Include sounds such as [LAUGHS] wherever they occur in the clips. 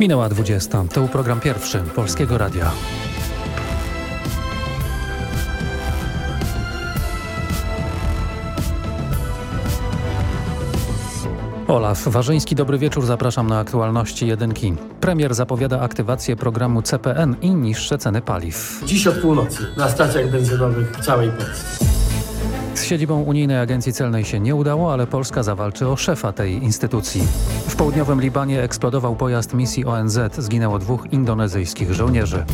Minęła 20. To program pierwszy Polskiego Radia. Olaf Warzyński, dobry wieczór. Zapraszam na aktualności jedynki. Premier zapowiada aktywację programu CPN i niższe ceny paliw. Dziś od północy na stacjach benzynowych całej Polsce. Siedzibą Unijnej Agencji Celnej się nie udało, ale Polska zawalczy o szefa tej instytucji. W południowym Libanie eksplodował pojazd misji ONZ. Zginęło dwóch indonezyjskich żołnierzy.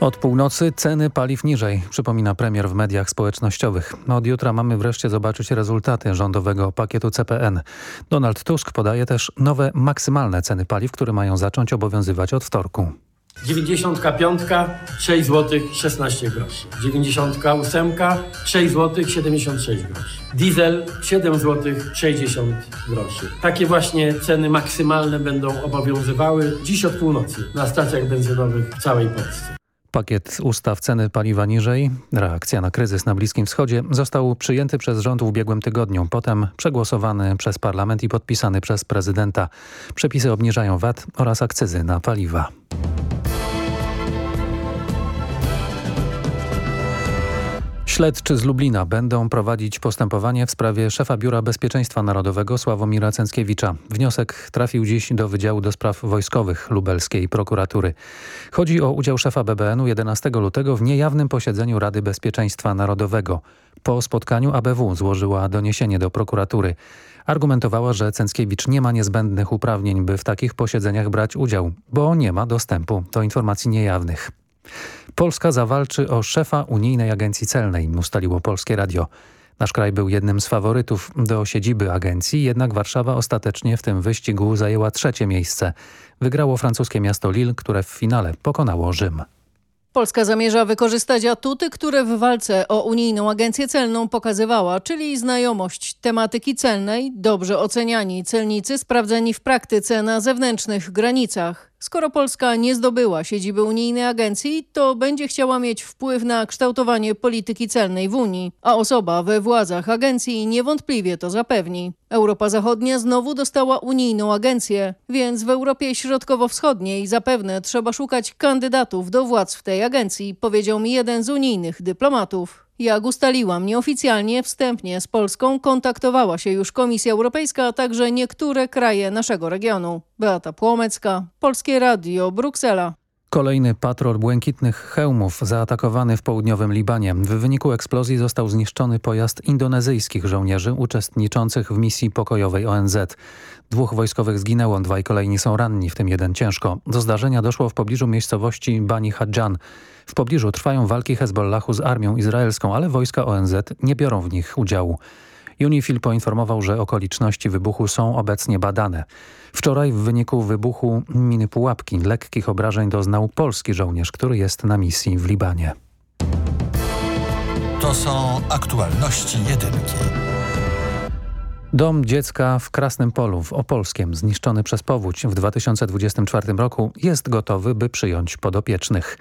Od północy ceny paliw niżej, przypomina premier w mediach społecznościowych. Od jutra mamy wreszcie zobaczyć rezultaty rządowego pakietu CPN. Donald Tusk podaje też nowe maksymalne ceny paliw, które mają zacząć obowiązywać od wtorku. 95 6 zł 16 groszy. 98 6 zł 76 groszy. Diesel 7 zł 60 groszy. Takie właśnie ceny maksymalne będą obowiązywały dziś od północy na stacjach benzynowych w całej Polsce. Pakiet ustaw ceny paliwa niżej, reakcja na kryzys na Bliskim Wschodzie został przyjęty przez rząd w ubiegłym tygodniu, potem przegłosowany przez parlament i podpisany przez prezydenta. Przepisy obniżają VAT oraz akcyzy na paliwa. Śledczy z Lublina będą prowadzić postępowanie w sprawie szefa Biura Bezpieczeństwa Narodowego Sławomira Cęckiewicza. Wniosek trafił dziś do Wydziału do Spraw Wojskowych Lubelskiej Prokuratury. Chodzi o udział szefa BBN-u 11 lutego w niejawnym posiedzeniu Rady Bezpieczeństwa Narodowego. Po spotkaniu ABW złożyła doniesienie do prokuratury. Argumentowała, że Cęckiewicz nie ma niezbędnych uprawnień, by w takich posiedzeniach brać udział, bo nie ma dostępu do informacji niejawnych. Polska zawalczy o szefa Unijnej Agencji Celnej, ustaliło Polskie Radio. Nasz kraj był jednym z faworytów do siedziby agencji, jednak Warszawa ostatecznie w tym wyścigu zajęła trzecie miejsce. Wygrało francuskie miasto Lille, które w finale pokonało Rzym. Polska zamierza wykorzystać atuty, które w walce o Unijną Agencję Celną pokazywała, czyli znajomość tematyki celnej, dobrze oceniani celnicy sprawdzeni w praktyce na zewnętrznych granicach. Skoro Polska nie zdobyła siedziby unijnej agencji, to będzie chciała mieć wpływ na kształtowanie polityki celnej w Unii, a osoba we władzach agencji niewątpliwie to zapewni. Europa Zachodnia znowu dostała unijną agencję, więc w Europie Środkowo-Wschodniej zapewne trzeba szukać kandydatów do władz w tej agencji, powiedział mi jeden z unijnych dyplomatów. Jak ustaliłam nieoficjalnie, wstępnie z Polską kontaktowała się już Komisja Europejska, a także niektóre kraje naszego regionu. Beata Płomecka, Polskie Radio, Bruksela. Kolejny patrol błękitnych hełmów zaatakowany w południowym Libanie. W wyniku eksplozji został zniszczony pojazd indonezyjskich żołnierzy uczestniczących w misji pokojowej ONZ. Dwóch wojskowych zginęło, dwaj kolejni są ranni, w tym jeden ciężko. Do zdarzenia doszło w pobliżu miejscowości Bani Hadjan. W pobliżu trwają walki Hezbollahu z armią izraelską, ale wojska ONZ nie biorą w nich udziału. UNIFIL poinformował, że okoliczności wybuchu są obecnie badane. Wczoraj w wyniku wybuchu miny pułapki lekkich obrażeń doznał polski żołnierz, który jest na misji w Libanie. To są aktualności jedynki. Dom dziecka w Krasnym Polu w Opolskiem, zniszczony przez powódź w 2024 roku, jest gotowy, by przyjąć podopiecznych.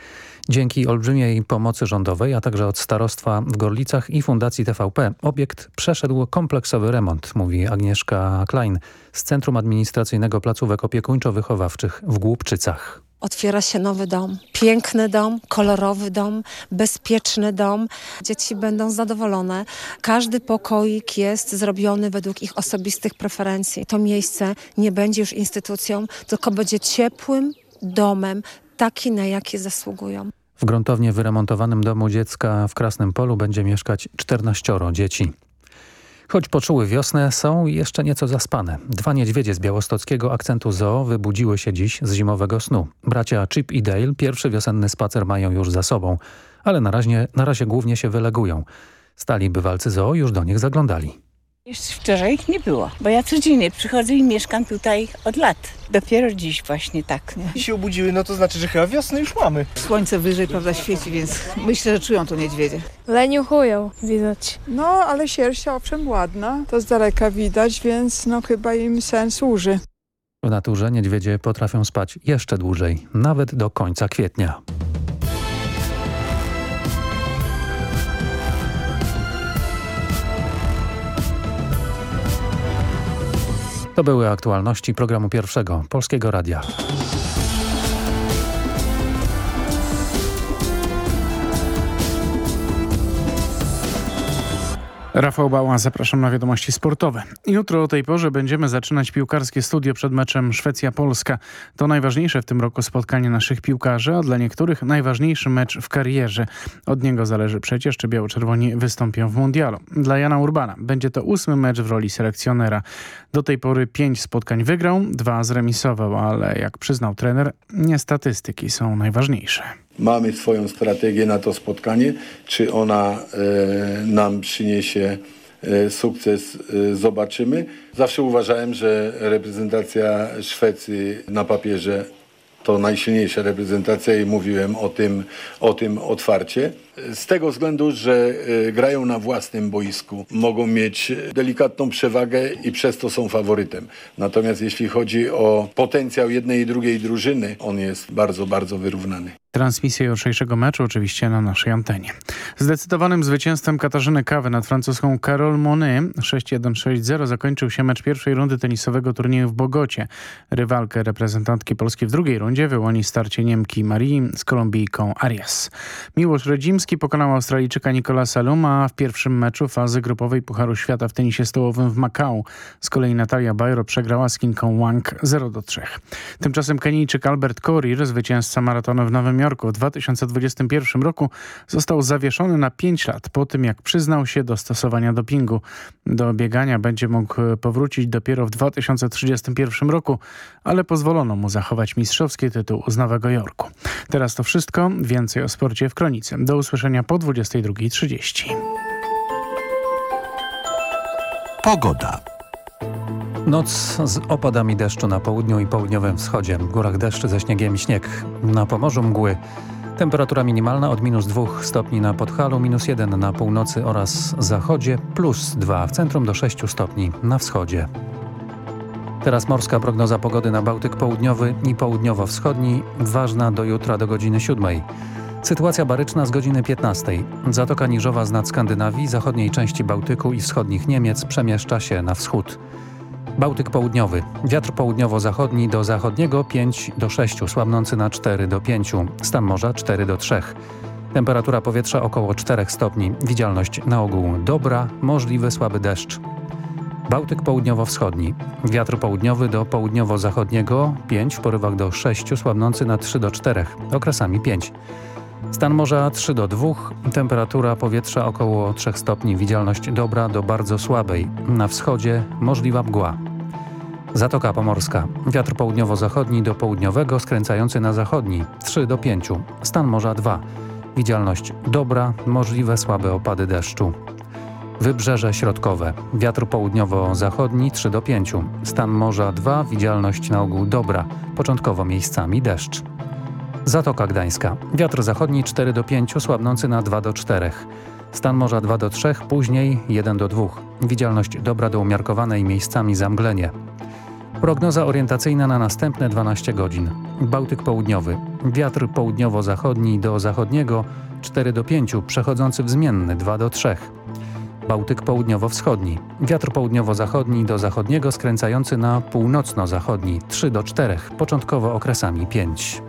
Dzięki olbrzymiej pomocy rządowej, a także od starostwa w Gorlicach i Fundacji TVP obiekt przeszedł kompleksowy remont, mówi Agnieszka Klein z Centrum Administracyjnego Placówek Opiekuńczo-Wychowawczych w Głubczycach. Otwiera się nowy dom. Piękny dom, kolorowy dom, bezpieczny dom. Dzieci będą zadowolone. Każdy pokoik jest zrobiony według ich osobistych preferencji. To miejsce nie będzie już instytucją, tylko będzie ciepłym domem, taki na jaki zasługują. W gruntownie wyremontowanym domu dziecka w Krasnym Polu będzie mieszkać 14 dzieci. Choć poczuły wiosnę, są jeszcze nieco zaspane. Dwa niedźwiedzie z białostockiego akcentu zoo wybudziły się dziś z zimowego snu. Bracia Chip i Dale pierwszy wiosenny spacer mają już za sobą, ale na razie, na razie głównie się wylegują. Stali bywalcy zoo już do nich zaglądali. Jeszcze wczoraj ich nie było, bo ja codziennie przychodzę i mieszkam tutaj od lat. Dopiero dziś właśnie tak. I się obudziły, no to znaczy, że chyba wiosnę już mamy. Słońce wyżej, prawda, świeci, więc myślę, że czują to niedźwiedzie. Leniuchują, widać. No, ale sierść owszem ładna, to z daleka widać, więc no chyba im sen służy. W naturze niedźwiedzie potrafią spać jeszcze dłużej, nawet do końca kwietnia. To były aktualności programu pierwszego Polskiego Radia. Rafał Bała, zapraszam na wiadomości sportowe. Jutro o tej porze będziemy zaczynać piłkarskie studio przed meczem Szwecja-Polska. To najważniejsze w tym roku spotkanie naszych piłkarzy, a dla niektórych najważniejszy mecz w karierze. Od niego zależy przecież, czy biało-czerwoni wystąpią w mundialu. Dla Jana Urbana będzie to ósmy mecz w roli selekcjonera. Do tej pory pięć spotkań wygrał, dwa zremisował, ale jak przyznał trener, nie statystyki są najważniejsze mamy swoją strategię na to spotkanie. Czy ona e, nam przyniesie e, sukces, e, zobaczymy. Zawsze uważałem, że reprezentacja Szwecji na papierze to najsilniejsza reprezentacja i mówiłem o tym, o tym otwarcie. Z tego względu, że grają na własnym boisku, mogą mieć delikatną przewagę i przez to są faworytem. Natomiast jeśli chodzi o potencjał jednej i drugiej drużyny, on jest bardzo, bardzo wyrównany. Transmisję jutrzejszego meczu oczywiście na naszej antenie. Zdecydowanym zwycięstwem Katarzyny Kawy nad francuską Carole Monet 6-1-6-0 zakończył się mecz pierwszej rundy tenisowego turnieju w Bogocie. Rywalkę reprezentantki Polski w drugiej rundzie wyłoni starcie Niemki Marii z Kolumbijką Arias. Miłosz Redzimski pokonał Australijczyka Nicolasa Luma w pierwszym meczu fazy grupowej Pucharu Świata w tenisie stołowym w Macau. Z kolei Natalia Bajro przegrała z Kinką Wang 0-3. Tymczasem Kenijczyk Albert Korir, zwycięzca maratonu w Nowym Jorku w 2021 roku został zawieszony na 5 lat po tym, jak przyznał się do stosowania dopingu. Do biegania będzie mógł powrócić dopiero w 2031 roku, ale pozwolono mu zachować mistrzowski tytuł z Nowego Jorku. Teraz to wszystko. Więcej o sporcie w Kronicy. Do usłyszenia po 22.30. Pogoda. Noc z opadami deszczu na południu i południowym wschodzie. W górach deszcz ze śniegiem i śnieg. Na Pomorzu mgły. Temperatura minimalna od minus 2 stopni na Podhalu, minus 1 na północy oraz zachodzie, plus 2 w centrum do 6 stopni na wschodzie. Teraz morska prognoza pogody na Bałtyk Południowy i Południowo-Wschodni, ważna do jutra do godziny 7. Sytuacja baryczna z godziny 15. Zatoka Niżowa z nad Skandynawii, zachodniej części Bałtyku i wschodnich Niemiec przemieszcza się na wschód. Bałtyk Południowy. Wiatr południowo-zachodni do zachodniego 5 do 6, słabnący na 4 do 5. Stan morza 4 do 3. Temperatura powietrza około 4 stopni. Widzialność na ogół dobra, możliwy słaby deszcz. Bałtyk południowo-wschodni. Wiatr południowy do południowo-zachodniego 5, w porywach do 6, słabnący na 3 do 4, okresami 5. Stan morza 3 do 2, temperatura powietrza około 3 stopni, widzialność dobra do bardzo słabej. Na wschodzie możliwa mgła. Zatoka Pomorska. Wiatr południowo-zachodni do południowego, skręcający na zachodni 3 do 5. Stan morza 2. Widzialność dobra, możliwe słabe opady deszczu. Wybrzeże środkowe. Wiatr południowo-zachodni 3 do 5. Stan morza 2, widzialność na ogół dobra, początkowo miejscami deszcz. Zatoka Gdańska. Wiatr zachodni 4 do 5, słabnący na 2 do 4. Stan morza 2 do 3, później 1 do 2. Widzialność dobra do umiarkowanej miejscami zamglenie. Prognoza orientacyjna na następne 12 godzin. Bałtyk południowy. Wiatr południowo-zachodni do zachodniego 4 do 5, przechodzący w zmienny 2 do 3. Bałtyk południowo-wschodni. Wiatr południowo-zachodni do zachodniego skręcający na północno-zachodni 3 do 4, początkowo okresami 5.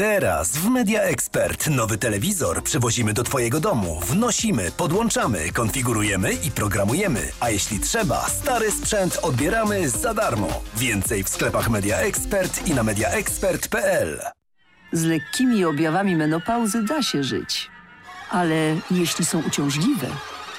Teraz w Media Expert nowy telewizor przywozimy do Twojego domu, wnosimy, podłączamy, konfigurujemy i programujemy. A jeśli trzeba, stary sprzęt odbieramy za darmo. Więcej w sklepach Media Expert i na mediaexpert.pl. Z lekkimi objawami menopauzy da się żyć. Ale jeśli są uciążliwe,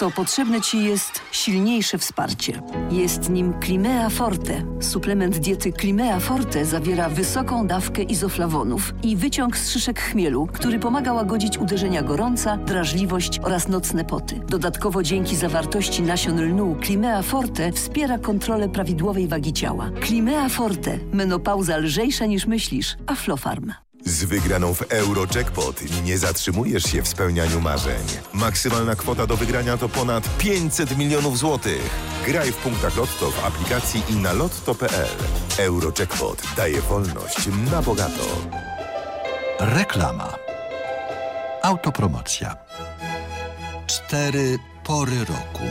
to potrzebne Ci jest silniejsze wsparcie. Jest nim Climea Forte. Suplement diety Climea Forte zawiera wysoką dawkę izoflawonów i wyciąg z szyszek chmielu, który pomaga łagodzić uderzenia gorąca, drażliwość oraz nocne poty. Dodatkowo dzięki zawartości nasion lnu Climea Forte wspiera kontrolę prawidłowej wagi ciała. Climea Forte. Menopauza lżejsza niż myślisz. Aflofarm. Z wygraną w Eurojackpot nie zatrzymujesz się w spełnianiu marzeń. Maksymalna kwota do wygrania to ponad 500 milionów złotych. Graj w punktach Lotto w aplikacji i na lotto.pl. Eurojackpot daje wolność na bogato. Reklama. Autopromocja. Cztery pory roku.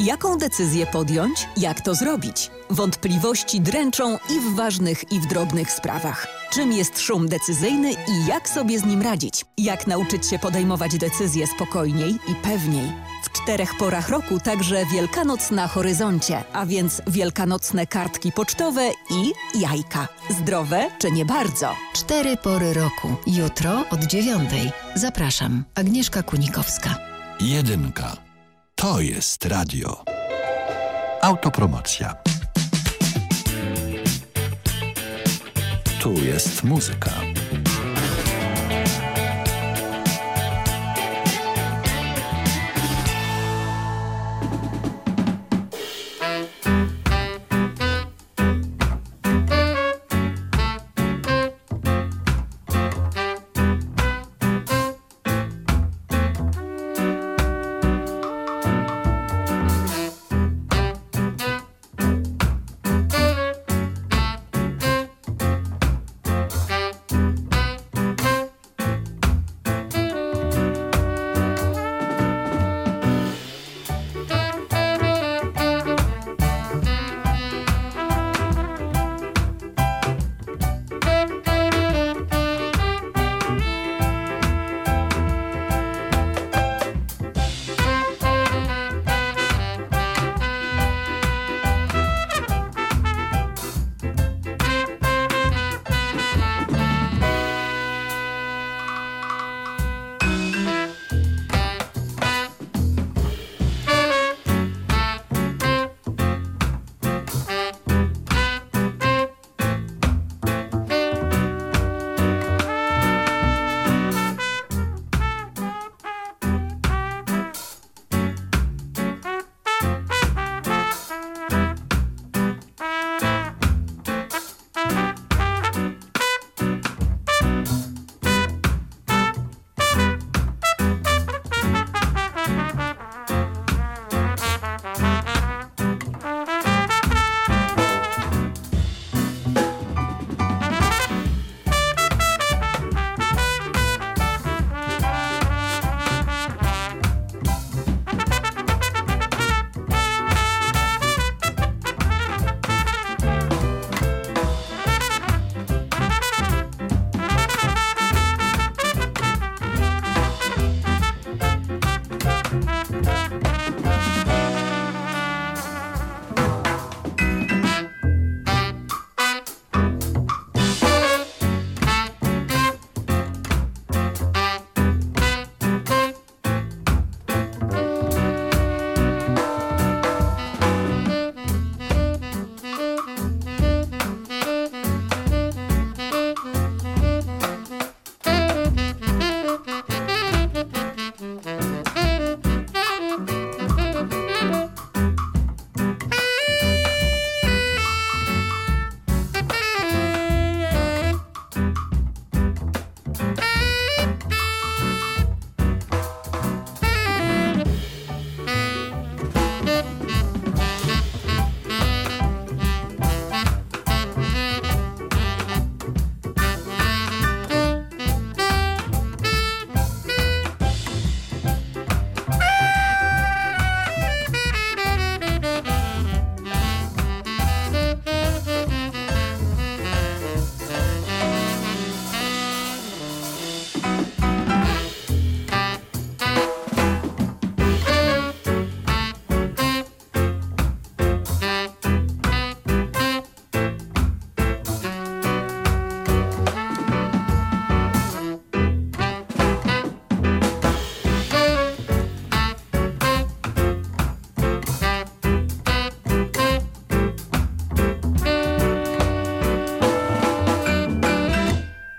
Jaką decyzję podjąć? Jak to zrobić? Wątpliwości dręczą i w ważnych, i w drobnych sprawach. Czym jest szum decyzyjny i jak sobie z nim radzić? Jak nauczyć się podejmować decyzje spokojniej i pewniej? W czterech porach roku także Wielkanoc na horyzoncie, a więc wielkanocne kartki pocztowe i jajka. Zdrowe czy nie bardzo? Cztery pory roku. Jutro od dziewiątej. Zapraszam. Agnieszka Kunikowska. Jedynka. To jest radio. Autopromocja. Tu jest muzyka.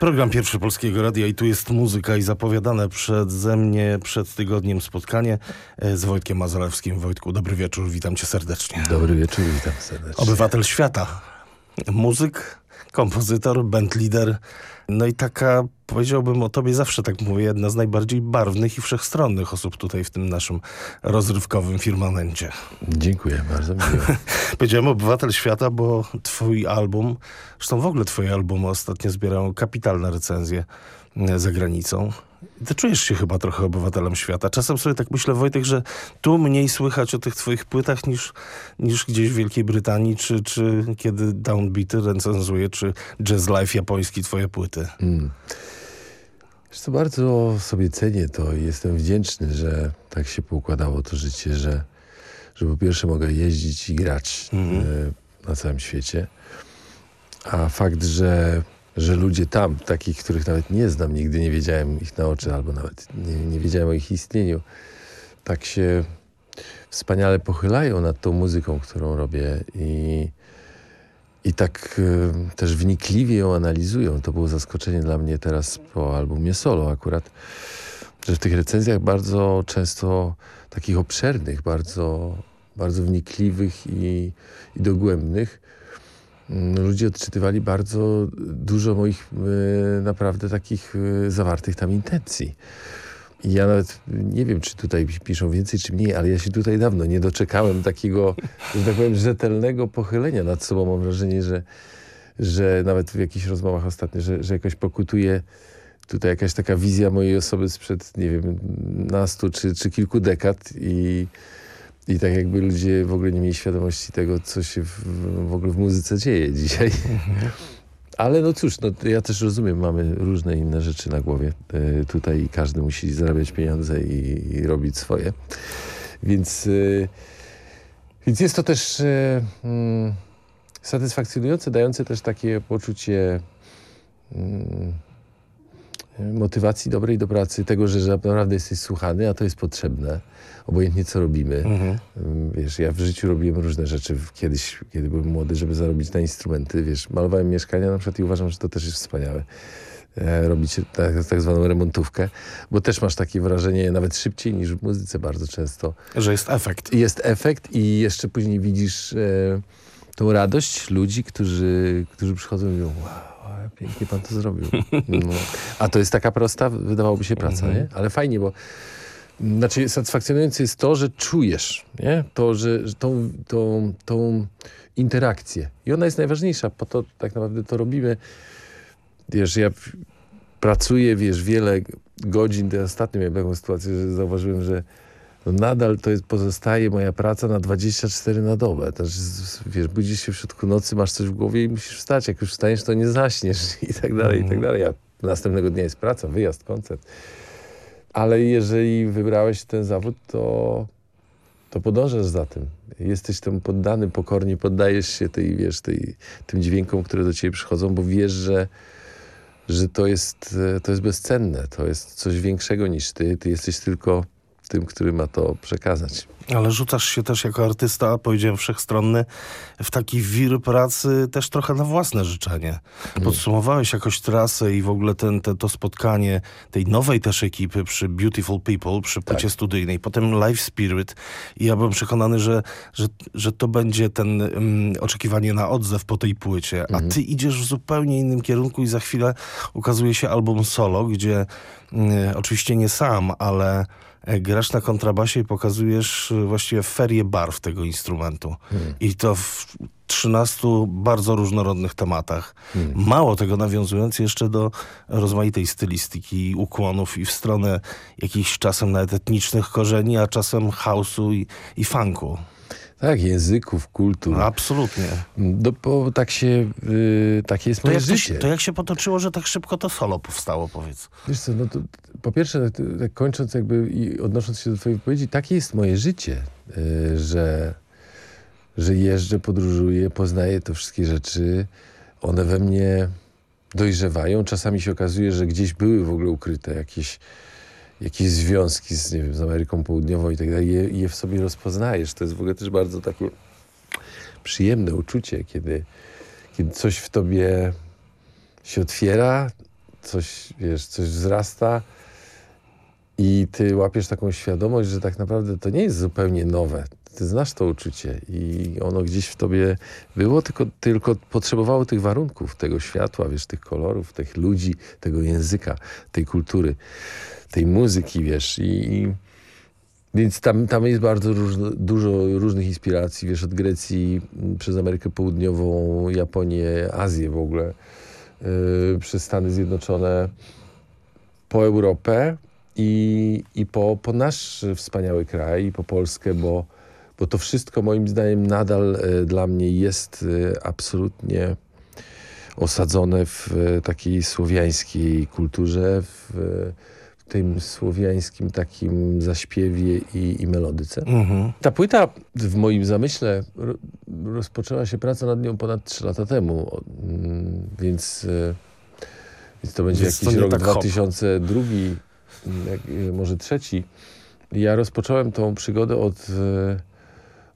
Program Pierwszy Polskiego Radia i tu jest muzyka i zapowiadane przeze mnie przed tygodniem spotkanie e, z Wojtkiem Mazalewskim. Wojtku, dobry wieczór, witam cię serdecznie. Dobry wieczór, witam serdecznie. Obywatel świata, muzyk, kompozytor, bandleader, no i taka, powiedziałbym o tobie, zawsze tak mówię, jedna z najbardziej barwnych i wszechstronnych osób tutaj w tym naszym rozrywkowym firmamencie. Dziękuję, bardzo. [LAUGHS] Powiedziałem obywatel świata, bo twój album, zresztą w ogóle twoje albumy ostatnio zbierają kapitalne recenzje za granicą. Ty czujesz się chyba trochę obywatelem świata. Czasem sobie tak myślę, Wojtek, że tu mniej słychać o tych twoich płytach niż, niż gdzieś w Wielkiej Brytanii, czy, czy kiedy Downbeaty recenzuje, czy Jazz Life japoński twoje płyty. Mm. Co, bardzo sobie cenię to i jestem wdzięczny, że tak się poukładało to życie, że, że po pierwsze mogę jeździć i grać Mhm. e, na całym świecie, a fakt, że że ludzie tam, takich, których nawet nie znam, nigdy nie wiedziałem ich na oczy, albo nawet nie, nie wiedziałem o ich istnieniu, tak się wspaniale pochylają nad tą muzyką, którą robię i, i tak e, też wnikliwie ją analizują. To było zaskoczenie dla mnie teraz po albumie solo akurat, że w tych recenzjach bardzo często takich obszernych, bardzo, bardzo wnikliwych i, i dogłębnych ludzie odczytywali bardzo dużo moich e, naprawdę takich e, zawartych tam intencji. I ja nawet nie wiem, czy tutaj piszą więcej, czy mniej, ale ja się tutaj dawno nie doczekałem takiego, że tak powiem, rzetelnego pochylenia nad sobą. Mam wrażenie, że, że nawet w jakichś rozmowach ostatnio, że, że jakoś pokutuje tutaj jakaś taka wizja mojej osoby sprzed, nie wiem, nastu czy, czy kilku dekad i, i tak jakby ludzie w ogóle nie mieli świadomości tego, co się w, w ogóle w muzyce dzieje dzisiaj. Ale no cóż, no, ja też rozumiem, mamy różne inne rzeczy na głowie y, tutaj każdy musi zarabiać pieniądze i, i robić swoje. Więc, y, więc jest to też y, satysfakcjonujące, dające też takie poczucie mm, motywacji dobrej do pracy, tego, że naprawdę jesteś słuchany, a to jest potrzebne, obojętnie co robimy. Mhm. Wiesz, ja w życiu robiłem różne rzeczy kiedyś, kiedy byłem młody, żeby zarobić na instrumenty. Wiesz, malowałem mieszkania na przykład i uważam, że to też jest wspaniałe. E, robić tak, tak zwaną remontówkę, bo też masz takie wrażenie nawet szybciej niż w muzyce bardzo często. Że jest efekt. Jest efekt i jeszcze później widzisz e, tą radość ludzi, którzy, którzy przychodzą i mówią wow, pięknie pan to zrobił. [LAUGHS] No. A to jest taka prosta, wydawałoby się praca, Mhm. nie? Ale fajnie, bo znaczy satysfakcjonujące jest to, że czujesz, nie? To, że, że tą, tą, tą interakcję. I ona jest najważniejsza, po to tak naprawdę to robimy. Wiesz, ja pracuję, wiesz, wiele godzin. To ostatnio miałem taką sytuację, że zauważyłem, że nadal to jest, pozostaje moja praca na 24 na dobę. Z- wiesz, budzisz się w środku nocy, masz coś w głowie i musisz wstać. Jak już wstaniesz, to nie zaśniesz [LAUGHS] i tak dalej, i tak dalej. A następnego dnia jest praca, wyjazd, koncert. Ale jeżeli wybrałeś ten zawód, to, to podążasz za tym. Jesteś temu poddany, pokornie poddajesz się tej, wiesz, tej, tym dźwiękom, które do ciebie przychodzą, bo wiesz, że, że to, jest, e, to jest bezcenne. To jest coś większego niż ty. Ty jesteś tylko tym, który ma to przekazać. Ale rzucasz się też jako artysta, powiedziałem wszechstronny, w taki wir pracy też trochę na własne życzenie. Podsumowałeś jakoś trasę i w ogóle ten, te, to spotkanie tej nowej też ekipy przy Beautiful People, przy płycie studyjnej, potem Live Spirit. I ja byłem przekonany, że, że, że to będzie ten um, oczekiwanie na odzew po tej płycie, a ty idziesz w zupełnie innym kierunku i za chwilę ukazuje się album solo, gdzie mm, oczywiście nie sam, ale grasz na kontrabasie i pokazujesz e, właściwie ferię barw tego instrumentu. I to w 13 bardzo różnorodnych tematach. Mało tego nawiązując jeszcze do rozmaitej stylistyki ukłonów i w stronę jakichś czasem nawet etnicznych korzeni, a czasem house'u i, i funku. Tak, języków, kultur. Absolutnie. No, bo tak się, y, takie jest To moje jak, to, życie. się- to jak się potoczyło, że tak szybko to solo powstało, powiedz? Wiesz co, no to po pierwsze, tak- tak kończąc jakby i odnosząc się do twojej wypowiedzi, takie jest moje życie, y, że, że jeżdżę, podróżuję, poznaję te wszystkie rzeczy, one we mnie dojrzewają. Czasami się okazuje, że gdzieś były w ogóle ukryte jakieś, jakieś związki z, nie wiem, z Ameryką Południową i tak dalej, je, je w sobie rozpoznajesz. To jest w ogóle też bardzo takie przyjemne uczucie, kiedy, kiedy coś w tobie się otwiera, coś, wiesz, coś wzrasta i ty łapiesz taką świadomość, że tak naprawdę to nie jest zupełnie nowe. Ty znasz to uczucie i ono gdzieś w tobie było, tylko, tylko potrzebowało tych warunków, tego światła, wiesz, tych kolorów, tych ludzi, tego języka, tej kultury, tej muzyki, wiesz. I, i więc tam, tam jest bardzo różno, dużo różnych inspiracji, wiesz, od Grecji przez Amerykę Południową, Japonię, Azję w ogóle, yy, przez Stany Zjednoczone, po Europę i, i po, po nasz wspaniały kraj, i po Polskę, bo, bo to wszystko moim zdaniem nadal y, dla mnie jest y, absolutnie osadzone w y, takiej słowiańskiej kulturze, w tym słowiańskim takim zaśpiewie i, i melodyce. Mhm. Ta płyta w moim zamyśle ro, rozpoczęła się praca nad nią ponad 3 lata temu, mm, więc, y, więc to będzie Więc to jakiś nie rok tak hop. 2002, jak, y, może trzeci. Ja rozpocząłem tą przygodę od, y,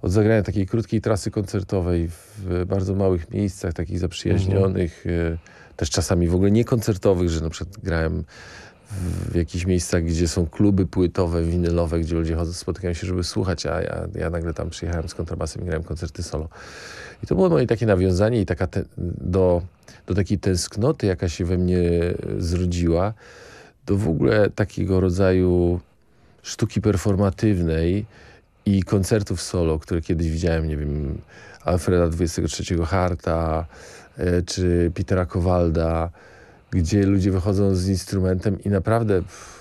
od zagrania takiej krótkiej trasy koncertowej w bardzo małych miejscach, takich zaprzyjaźnionych, y, też czasami w ogóle niekoncertowych, że na przykład grałem w, jakichś miejscach, gdzie są kluby płytowe, winylowe, gdzie ludzie chodzą, spotykają się, żeby słuchać, a ja, ja nagle tam przyjechałem z kontrabasem i grałem koncerty solo. I to było moje takie nawiązanie i taka te, do, do takiej tęsknoty, jaka się we mnie zrodziła, do w ogóle takiego rodzaju sztuki performatywnej i koncertów solo, które kiedyś widziałem, nie wiem, Alfreda 23 Harta, e, czy Petera Kowalda, gdzie ludzie wychodzą z instrumentem i naprawdę pff,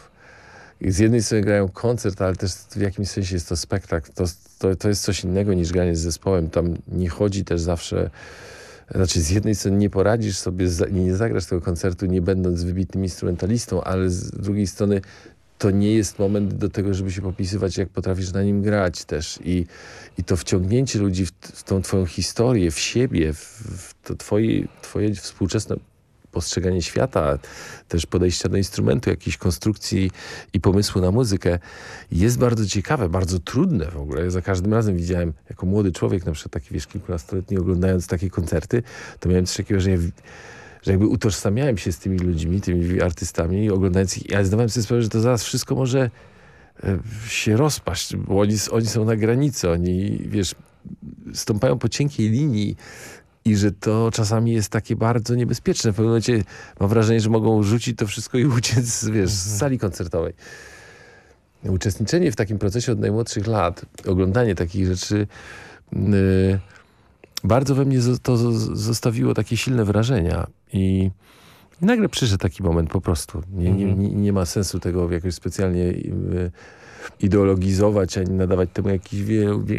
z jednej strony grają koncert, ale też w jakimś sensie jest to spektakl. To, to, to jest coś innego niż granie z zespołem. Tam nie chodzi też zawsze... Znaczy z jednej strony nie poradzisz sobie, nie zagrasz tego koncertu nie będąc wybitnym instrumentalistą, ale z drugiej strony to nie jest moment do tego, żeby się popisywać, jak potrafisz na nim grać też. I, i to wciągnięcie ludzi w, w tą twoją historię, w siebie, w, w to twoje, twoje współczesne postrzeganie świata, też podejścia do instrumentu, jakiejś konstrukcji i pomysłu na muzykę jest bardzo ciekawe, bardzo trudne w ogóle. Ja za każdym razem widziałem, jako młody człowiek, na przykład taki, wiesz, kilkunastoletni, oglądając takie koncerty, to miałem coś takiego, że ja że jakby utożsamiałem się z tymi ludźmi, tymi artystami, oglądając ich, ale zdawałem sobie sprawę, że to zaraz wszystko może e, się rozpaść, bo oni, oni są na granicy, oni, wiesz, stąpają po cienkiej linii i że to czasami jest takie bardzo niebezpieczne. W pewnym momencie mam wrażenie, że mogą rzucić to wszystko i uciec, wiesz, z sali koncertowej. Uczestniczenie w takim procesie od najmłodszych lat, oglądanie takich rzeczy, yy, bardzo we mnie to zo- zostawiło takie silne wrażenia i, nagle przyszedł taki moment po prostu. Nie, nie, nie, nie ma sensu tego jakoś specjalnie y, ideologizować, ani nadawać temu jakichś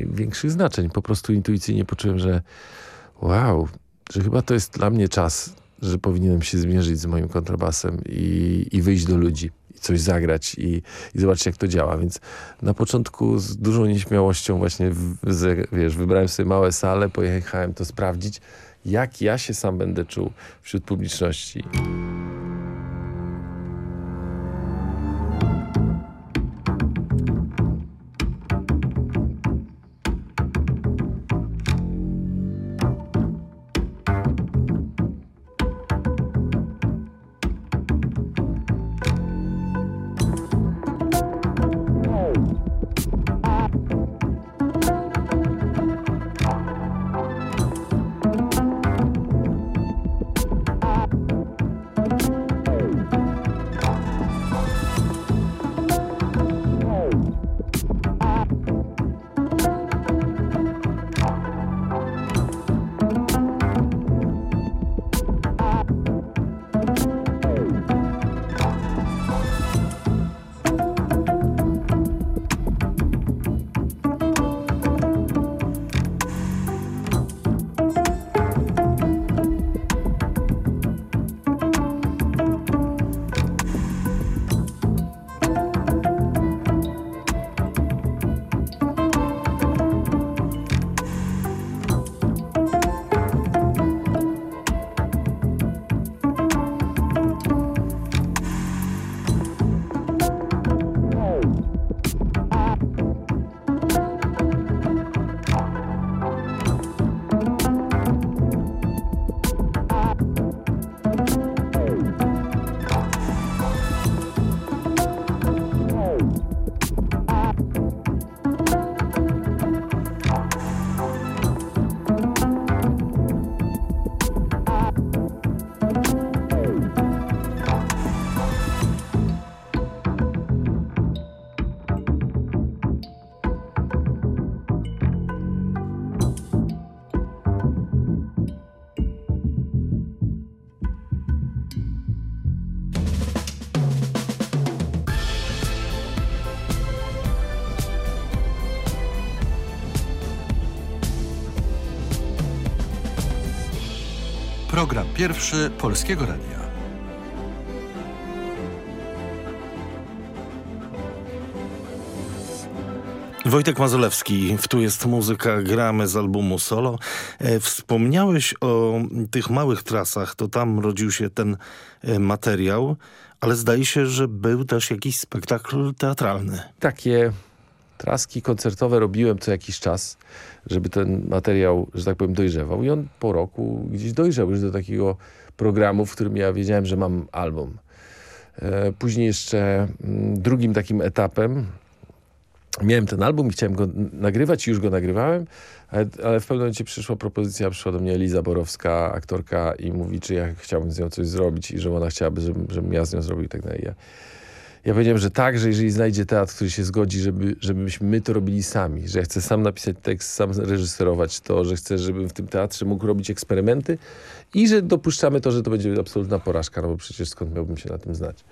większych znaczeń. Po prostu intuicyjnie poczułem, że wow, że chyba to jest dla mnie czas, że powinienem się zmierzyć z moim kontrabasem i, i wyjść do ludzi. I coś zagrać i, i zobaczyć, jak to działa. Więc na początku z dużą nieśmiałością właśnie, w, z, wiesz, wybrałem sobie małe sale, pojechałem to sprawdzić, jak ja się sam będę czuł wśród publiczności. Pierwszy Polskiego Radia. Wojtek Mazolewski, w Tu jest muzyka, gramy z albumu solo. E, wspomniałeś o tych małych trasach, to tam rodził się ten e, materiał, ale zdaje się, że był też jakiś spektakl teatralny. Takie traski koncertowe robiłem co jakiś czas, żeby ten materiał, że tak powiem, dojrzewał. I on po roku gdzieś dojrzał już do takiego programu, w którym ja wiedziałem, że mam album. E, później jeszcze mm, drugim takim etapem miałem ten album i chciałem go nagrywać i już go nagrywałem, ale, w pewnym momencie przyszła propozycja, przyszła do mnie Eliza Borowska, aktorka i mówi, czy ja chciałbym z nią coś zrobić i że ona chciałaby, żebym, żebym ja z nią zrobił i tak dalej. Ja, ja powiedziałem, że tak, że jeżeli znajdzie teatr, który się zgodzi, żeby, żebyśmy my to robili sami, że ja chcę sam napisać tekst, sam reżyserować to, że chcę, żebym w tym teatrze mógł robić eksperymenty i że dopuszczamy to, że to będzie absolutna porażka, no bo przecież skąd miałbym się na tym znać.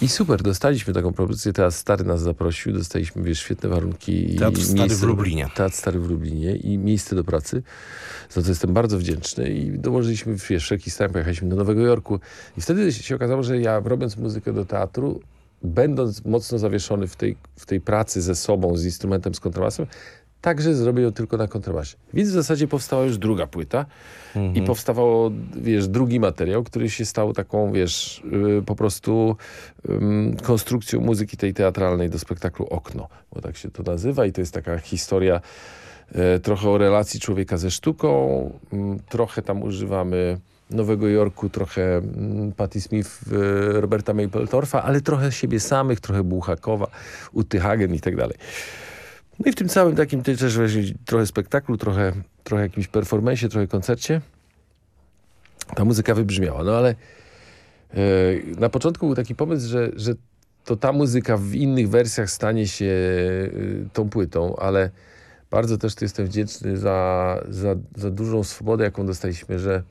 I super, dostaliśmy taką propozycję. Teatr Stary nas zaprosił, dostaliśmy wiesz, świetne warunki. Teatr Stary miejsce, w Lublinie. Teatr Stary w Lublinie i miejsce do pracy. Za to jestem bardzo wdzięczny i dołożyliśmy wiesz, wszelki stary, pojechaliśmy do Nowego Jorku. I wtedy się okazało, że ja robiąc muzykę do teatru, będąc mocno zawieszony w tej, w tej pracy ze sobą, z instrumentem, z kontrabasem, także zrobię ją tylko na kontrabasie. Więc w zasadzie powstała już druga płyta mhm. i powstawało, wiesz, drugi materiał, który się stał taką, wiesz, yy, po prostu yy, konstrukcją muzyki tej teatralnej do spektaklu Okno, bo tak się to nazywa i to jest taka historia yy, trochę o relacji człowieka ze sztuką, mm, trochę tam używamy Nowego Jorku, trochę mm, Patti Smith, y, Roberta Mapletorfa, ale trochę siebie samych, trochę Buchakowa, Uty Hagen i tak dalej. No i w tym całym takim też trochę spektaklu, trochę, trochę jakimś performensie, trochę koncercie ta muzyka wybrzmiała. No ale yy, na początku był taki pomysł, że, że to ta muzyka w innych wersjach stanie się yy, tą płytą, ale bardzo też tu jestem wdzięczny za, za, za dużą swobodę, jaką dostaliśmy, że,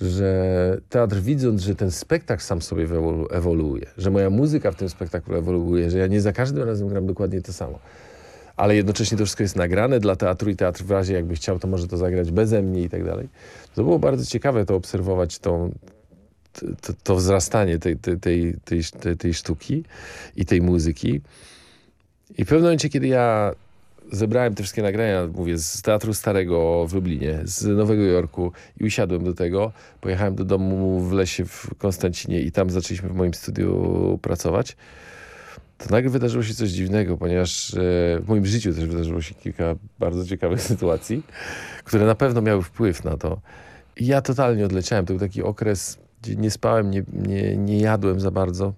że teatr widząc, że ten spektakl sam sobie ewoluuje, że moja muzyka w tym spektaklu ewoluuje, że ja nie za każdym razem gram dokładnie to samo ale jednocześnie to wszystko jest nagrane dla teatru i teatr w razie jakby chciał, to może to zagrać beze mnie i tak dalej. To było bardzo ciekawe to obserwować, tą, to, to wzrastanie tej, tej, tej, tej, tej sztuki i tej muzyki. I w pewnym momencie, kiedy ja zebrałem te wszystkie nagrania, mówię, z Teatru Starego w Lublinie, z Nowego Jorku i usiadłem do tego. Pojechałem do domu w lesie w Konstancinie i tam zaczęliśmy w moim studiu pracować to nagle wydarzyło się coś dziwnego, ponieważ e, w moim życiu też wydarzyło się kilka bardzo ciekawych [LAUGHS] sytuacji, które na pewno miały wpływ na to. I ja totalnie odleciałem. To był taki okres, gdzie nie spałem, nie, nie, nie jadłem za bardzo.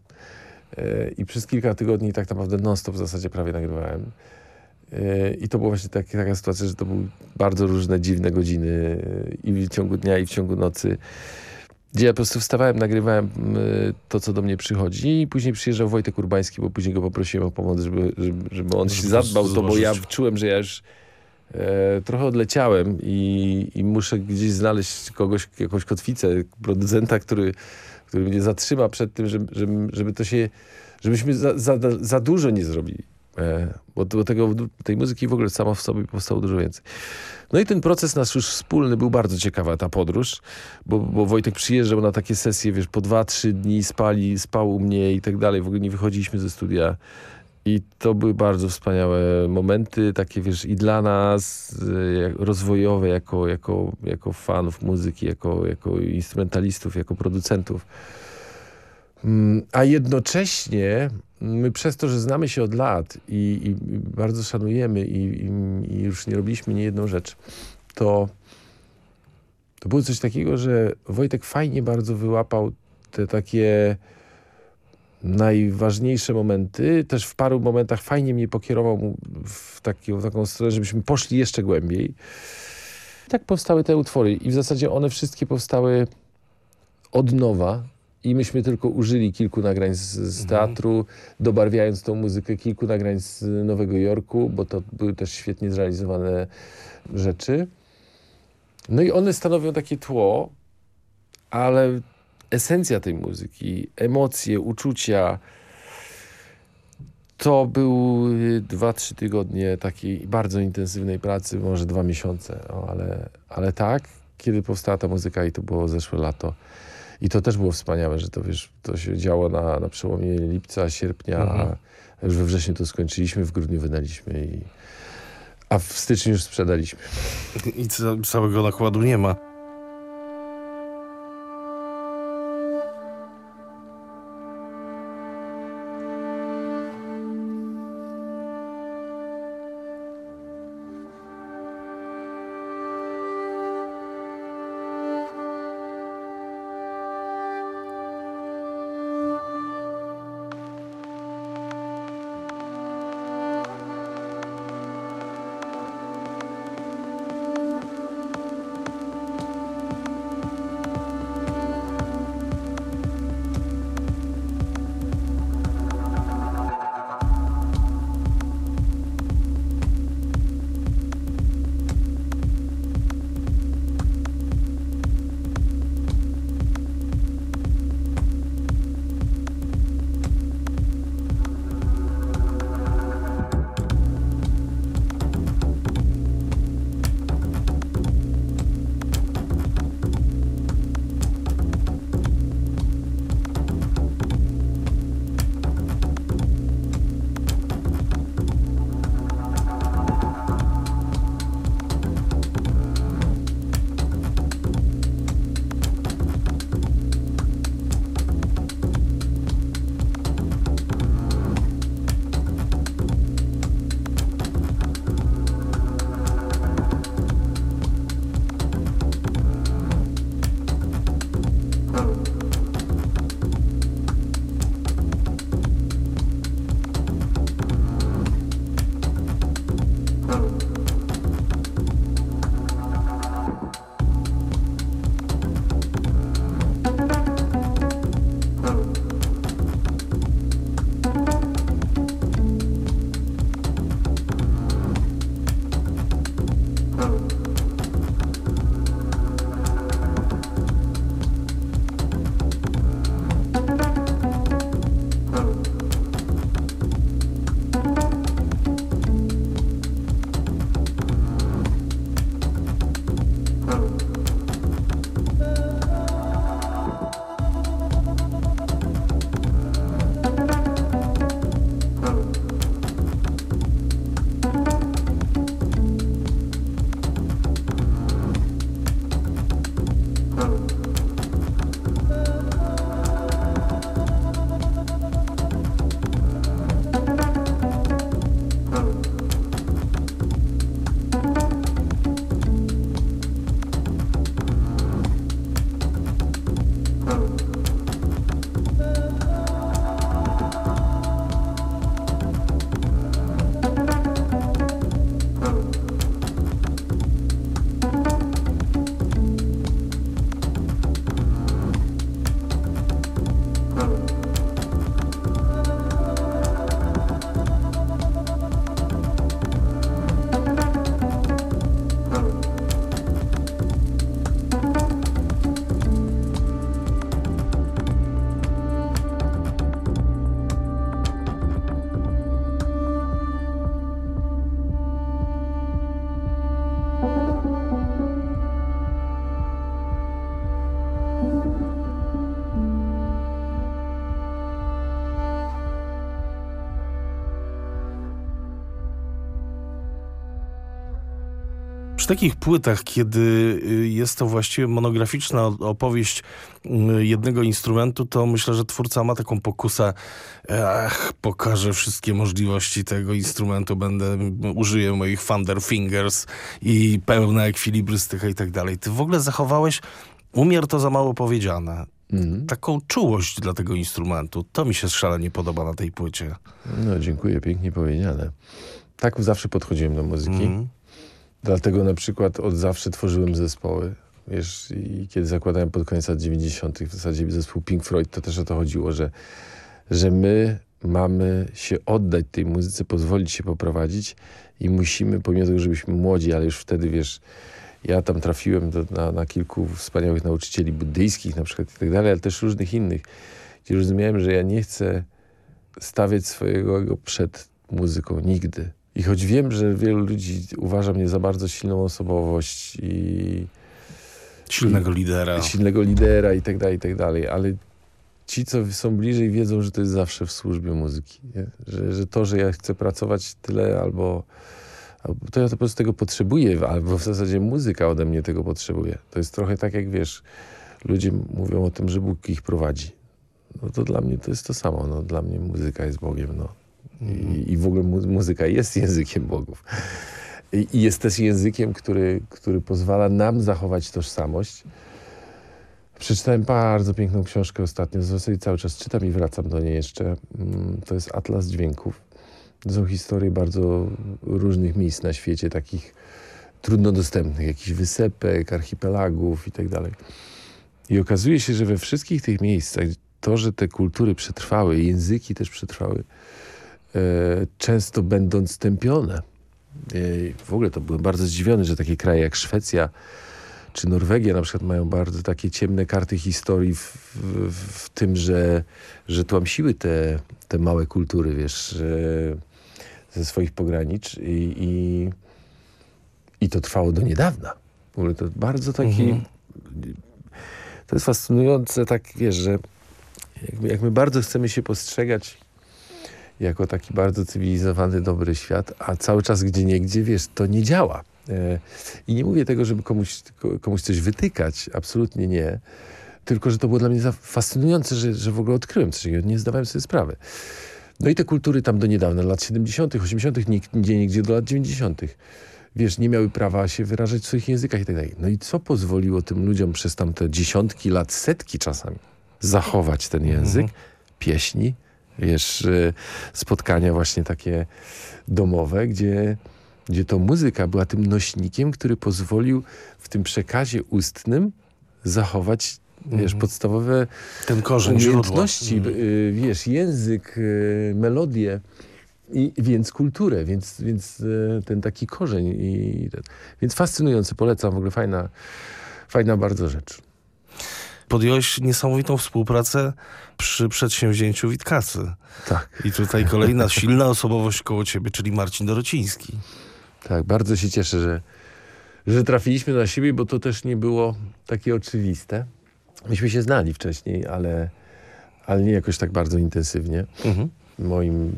E, I przez kilka tygodni tak naprawdę non-stop w zasadzie prawie nagrywałem. E, I to była właśnie taka, taka sytuacja, że to były bardzo różne dziwne godziny i w ciągu dnia, i w ciągu nocy gdzie ja po prostu wstawałem, nagrywałem y, to, co do mnie przychodzi i później przyjeżdżał Wojtek Urbański, bo później go poprosiłem o pomoc, żeby, żeby, żeby on się zadbał, to bo ja czułem, że ja już e, trochę odleciałem i, i muszę gdzieś znaleźć kogoś, jakąś kotwicę, producenta, który, który mnie zatrzyma przed tym, żeby, żeby, żeby to się, żebyśmy za, za, za dużo nie zrobili. E, bo, bo tego, tej muzyki w ogóle sama w sobie powstało dużo więcej. No i ten proces nasz już wspólny był bardzo ciekawa, ta podróż, bo, bo Wojtek przyjeżdżał na takie sesje, wiesz, po dwa, trzy dni spali, spał u mnie i tak dalej. W ogóle nie wychodziliśmy ze studia. I to były bardzo wspaniałe momenty, takie wiesz, i dla nas rozwojowe, jako, jako, jako fanów muzyki, jako, jako instrumentalistów, jako producentów. Mm, a jednocześnie my przez to, że znamy się od lat i, i bardzo szanujemy i, i, i, już nie robiliśmy niejedną rzecz, to, to było coś takiego, że Wojtek fajnie bardzo wyłapał te takie najważniejsze momenty. Też w paru momentach fajnie mnie pokierował w, taki, w taką stronę, żebyśmy poszli jeszcze głębiej. Tak powstały te utwory i w zasadzie one wszystkie powstały od nowa, i myśmy tylko użyli kilku nagrań z, z mhm. teatru, dobarwiając tą muzykę, kilku nagrań z Nowego Jorku, bo to były też świetnie zrealizowane rzeczy. No i one stanowią takie tło, ale esencja tej muzyki, emocje, uczucia, to były dwa, trzy tygodnie takiej bardzo intensywnej pracy, może dwa miesiące, ale, ale tak, kiedy powstała ta muzyka i to było zeszłe lato. I to też było wspaniałe, że to wiesz, to się działo na, na przełomie lipca, sierpnia, Mhm. a już we wrześniu to skończyliśmy, w grudniu wydaliśmy i a w styczniu już sprzedaliśmy. I ca- całego nakładu nie ma. Takich płytach, kiedy y, jest to właściwie monograficzna opowieść y, jednego instrumentu, to myślę, że twórca ma taką pokusę, ach, pokażę wszystkie możliwości tego instrumentu, będę, użyję moich Thunder Fingers i pełna ekwilibrystyka i tak dalej. Ty w ogóle zachowałeś, umiar to za mało powiedziane, taką czułość dla tego instrumentu. To mi się szalenie podoba na tej płycie. No dziękuję, pięknie powiedziane. Tak zawsze podchodziłem do muzyki. Mhm. Dlatego na przykład od zawsze tworzyłem zespoły. Wiesz, i kiedy zakładałem pod koniec lat 90. w zasadzie zespół Pink Floyd, to też o to chodziło, że, że my mamy się oddać tej muzyce, pozwolić się poprowadzić i musimy, pomimo tego, że byliśmy młodzi, ale już wtedy, wiesz, ja tam trafiłem do, na, na kilku wspaniałych nauczycieli buddyjskich na przykład i tak dalej, ale też różnych innych, gdzie rozumiałem, że ja nie chcę stawiać swojego ego przed muzyką nigdy. I choć wiem, że wielu ludzi uważa mnie za bardzo silną osobowość i, Silnego lidera. Silnego lidera i tak dalej, i tak dalej, ale ci, co są bliżej, wiedzą, że to jest zawsze w służbie muzyki. Że, że to, że ja chcę pracować tyle albo, albo to ja to po prostu tego potrzebuję, albo w zasadzie muzyka ode mnie tego potrzebuje. To jest trochę tak, jak wiesz, ludzie mówią o tym, że Bóg ich prowadzi. No to dla mnie to jest to samo. No, dla mnie muzyka jest Bogiem. No. I, I w ogóle mu muzyka jest językiem Bogów. I, I jest też językiem, który, który pozwala nam zachować tożsamość. Przeczytałem bardzo piękną książkę ostatnio, zasadzie cały czas czytam i wracam do niej jeszcze. Mm, To jest Atlas Dźwięków. To są historie bardzo różnych miejsc na świecie, takich trudno dostępnych, jakichś wysepek, archipelagów i tak. I okazuje się, że we wszystkich tych miejscach to, że te kultury przetrwały, języki też przetrwały, często będąc tępione. E, w ogóle to byłem bardzo zdziwiony, że takie kraje jak Szwecja czy Norwegia na przykład mają bardzo takie ciemne karty historii w, w, w tym, że, że tłamsiły te, te małe kultury, wiesz, ze swoich pogranicz i, i, i to trwało do niedawna. W ogóle to bardzo taki... Mhm. To jest fascynujące, tak wiesz, że jak, jak my bardzo chcemy się postrzegać jako taki bardzo cywilizowany, dobry świat, a cały czas gdzie niegdzie, wiesz, to nie działa. E, I nie mówię tego, żeby komuś, ko- komuś coś wytykać, absolutnie nie. Tylko, że to było dla mnie fascynujące, że, że w ogóle odkryłem coś takiego, nie zdawałem sobie sprawy. No i te kultury tam do niedawna, lat 70., 80., nigdzie, nigdzie do lat 90., wiesz, nie miały prawa się wyrażać w swoich językach i tak dalej. No i co pozwoliło tym ludziom przez tamte dziesiątki lat, setki czasami zachować ten język? Pieśni, wiesz, spotkania właśnie takie domowe, gdzie, gdzie to muzyka była tym nośnikiem, który pozwolił w tym przekazie ustnym zachować, wiesz, podstawowe Ten korzeń, umiejętności, y, wiesz, język, y, melodię. I, więc kulturę, więc, więc y, ten taki korzeń. I, więc fascynujący, polecam, w ogóle fajna, fajna bardzo rzecz. Podjąłeś niesamowitą współpracę przy przedsięwzięciu Witkacy. Tak. I tutaj kolejna silna osobowość koło ciebie, czyli Marcin Dorociński. Tak, bardzo się cieszę, że, że trafiliśmy na siebie, bo to też nie było takie oczywiste. Myśmy się znali wcześniej, ale, ale nie jakoś tak bardzo intensywnie. Moim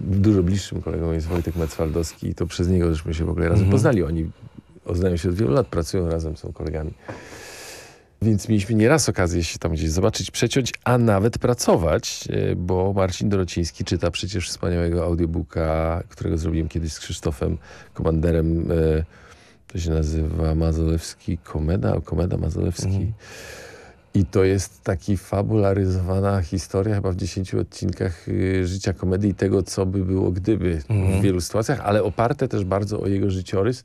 dużo bliższym kolegą jest Wojtek Metzwaldowski i to przez niego żeśmy się w ogóle razem Mhm. poznali. Oni znają się od wielu lat, pracują razem, są kolegami. Więc mieliśmy nieraz okazję się tam gdzieś zobaczyć, przeciąć, a nawet pracować, e, bo Marcin Dorociński czyta przecież wspaniałego audiobooka, którego zrobiłem kiedyś z Krzysztofem Komanderem. e, To się nazywa Mazolewski Komeda, Komeda Mazolewski. I to jest taki fabularyzowana historia chyba w 10 odcinkach y, życia komedii i tego, co by było gdyby Mhm. w wielu sytuacjach, ale oparte też bardzo o jego życiorys,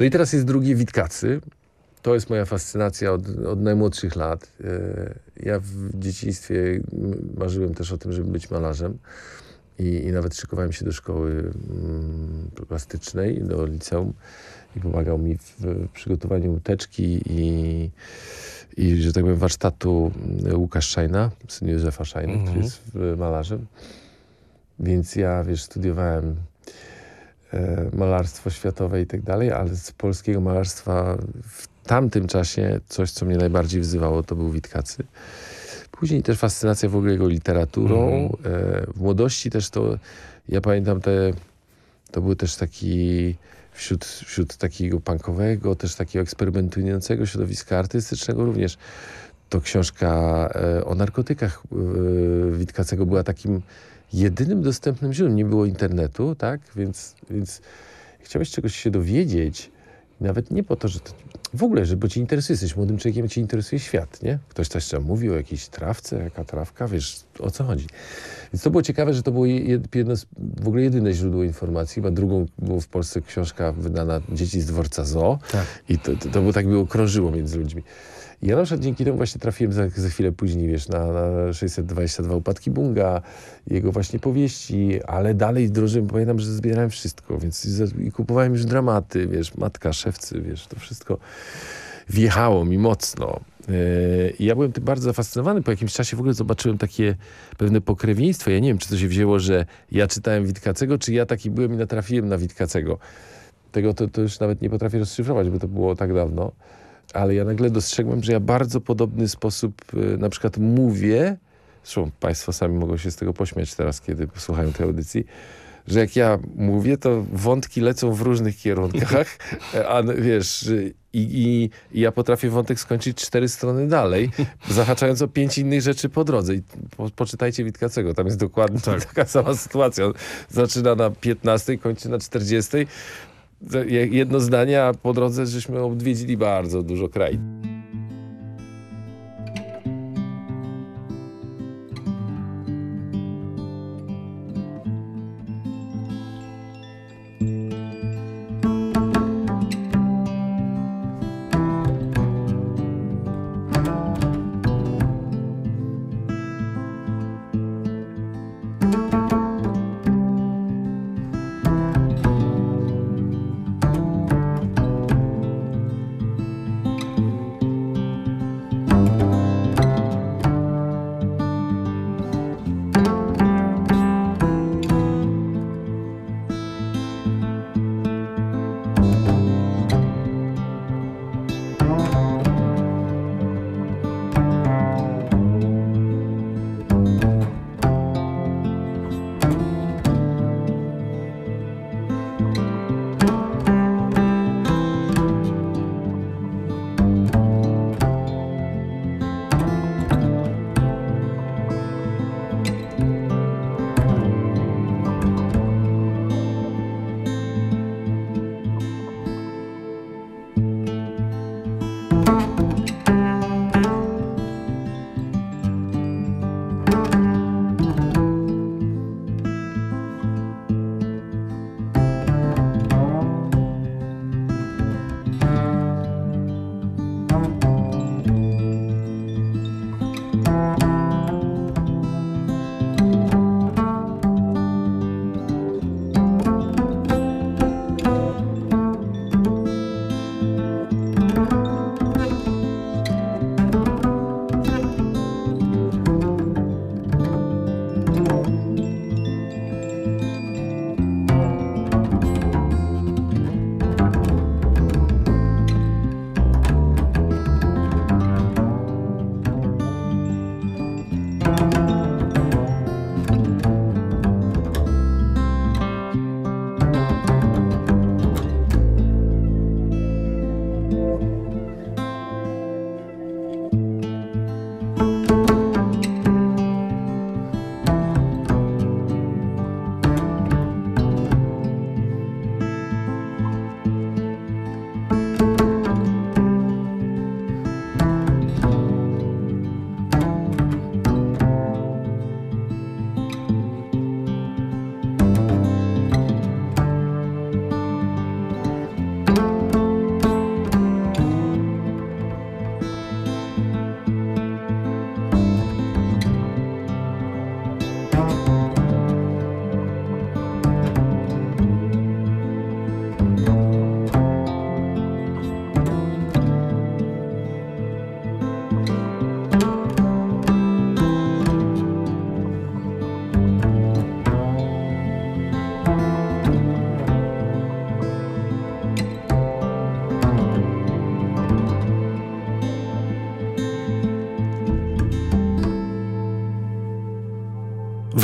No i teraz jest drugie Witkacy. To jest moja fascynacja od, od najmłodszych lat. E, Ja w dzieciństwie marzyłem też o tym, żeby być malarzem. I, i nawet szykowałem się do szkoły mm, plastycznej, do liceum i pomagał mi w, przygotowaniu teczki i, i, że tak powiem, warsztatu mm, Łukasz Szajna, syn Józefa Szajny, który Mhm. jest malarzem. Więc ja, wiesz, studiowałem malarstwo światowe i tak dalej, ale z polskiego malarstwa w tamtym czasie coś, co mnie najbardziej wzywało, to był Witkacy. Później też fascynacja w ogóle jego literaturą. E, w młodości też to, ja pamiętam te, to był też taki wśród, wśród takiego punkowego, też takiego eksperymentującego środowiska artystycznego również. To książka e, o narkotykach e, Witkacego była takim jedynym dostępnym źródłem. Nie było internetu, tak? Więc, więc chciałeś czegoś się dowiedzieć, nawet nie po to, że to, w ogóle, że bo cię interesuje, jesteś młodym człowiekiem, cię interesuje świat, nie? Ktoś też tam mówi o jakiejś trawce, jaka trawka, wiesz, o co chodzi. Więc to było ciekawe, że to było jed- jedno z, w ogóle jedyne źródło informacji. Chyba drugą było w Polsce książka wydana Dzieci z dworca Zoo. Tak. I to, to, to było tak było, krążyło między ludźmi. Ja na przykład dzięki temu właśnie trafiłem za, za chwilę później, wiesz, na, na 622 upadki Bunga, jego właśnie powieści, ale dalej drożyłem, pamiętam, że zbierałem wszystko, więc i, kupowałem już dramaty, wiesz, Matka, Szewcy, wiesz, to wszystko wjechało mi mocno. I ja byłem tym bardzo zafascynowany. Po jakimś czasie w ogóle zobaczyłem takie pewne pokrewieństwo. Ja nie wiem, czy to się wzięło, że ja czytałem Witkacego, czy ja taki byłem i natrafiłem na Witkacego. Tego to, to już nawet nie potrafię rozszyfrować, bo to było tak dawno. Ale ja nagle dostrzegłem, że ja bardzo podobny sposób na przykład mówię, zresztą państwo sami mogą się z tego pośmiać teraz, kiedy posłuchają tej audycji, że jak ja mówię, to wątki lecą w różnych kierunkach, [LAUGHS] a wiesz, i, i, ja potrafię wątek skończyć cztery strony dalej, zahaczając o pięć innych rzeczy po drodze. I po, poczytajcie Witkacego, tam jest dokładnie tak. [LAUGHS] taka sama sytuacja. Zaczyna na 15, kończy na 40. Jedno zdanie, a po drodze żeśmy odwiedzili bardzo dużo krajów.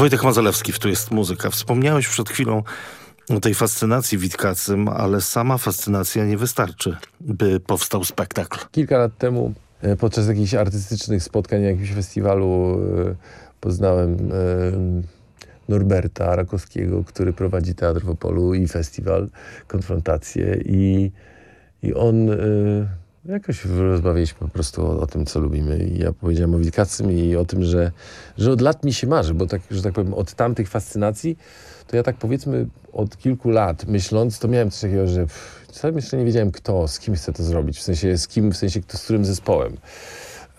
Wojtek Mazalewski w Tu jest muzyka. Wspomniałeś przed chwilą o tej fascynacji Witkacym, ale sama fascynacja nie wystarczy, by powstał spektakl. Kilka lat temu podczas jakichś artystycznych spotkań na jakimś festiwalu poznałem Norberta Rakowskiego, który prowadzi Teatr w Opolu i festiwal Konfrontacje i, i on Jakoś rozmawialiśmy po prostu o, o, tym, co lubimy. I ja powiedziałem o Witkacym i o tym, że, że od lat mi się marzy, bo tak, że tak powiem, od tamtych fascynacji, to ja tak powiedzmy od kilku lat myśląc, to miałem coś takiego, że sam jeszcze nie wiedziałem kto, z kim chcę to zrobić, w sensie z kim, w sensie kto, z którym zespołem.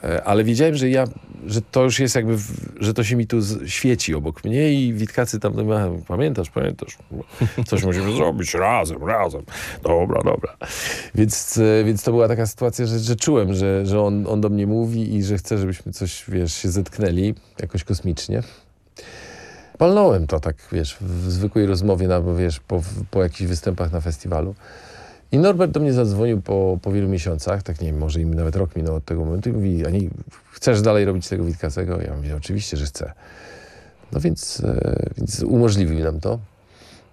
E, ale wiedziałem, że ja, że to już jest jakby, że to się mi tu świeci obok mnie i Witkacy tam, no, pamiętasz, pamiętasz, coś musimy zrobić razem, razem. Dobra, dobra. Więc, e, więc to była taka sytuacja, że, że czułem, że, że on, on do mnie mówi i że chce, żebyśmy coś, wiesz, się zetknęli jakoś kosmicznie. Palnąłem to tak, wiesz, w zwykłej rozmowie, na, wiesz, po, po jakichś występach na festiwalu. I Norbert do mnie zadzwonił po, po wielu miesiącach, tak nie wiem, może im nawet rok minął od tego momentu i mówi, Ani, chcesz dalej robić tego Witkacego? Ja mówię, oczywiście, że chcę. No więc, e, więc umożliwił nam to.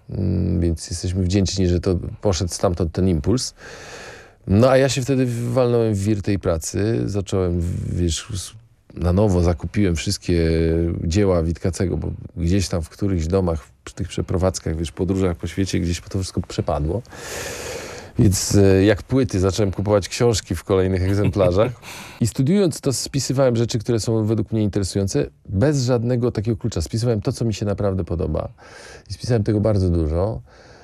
Mm, więc jesteśmy wdzięczni, że to poszedł stamtąd ten impuls. No a ja się wtedy walnąłem w wir tej pracy. Zacząłem, wiesz, na nowo zakupiłem wszystkie dzieła Witkacego, bo gdzieś tam w którychś domach, przy tych przeprowadzkach, wiesz, podróżach po świecie, gdzieś to wszystko przepadło. Więc e, jak płyty zacząłem kupować książki w kolejnych egzemplarzach [LAUGHS] i studiując to spisywałem rzeczy, które są według mnie interesujące, bez żadnego takiego klucza. Spisywałem to, co mi się naprawdę podoba. I spisałem tego bardzo dużo.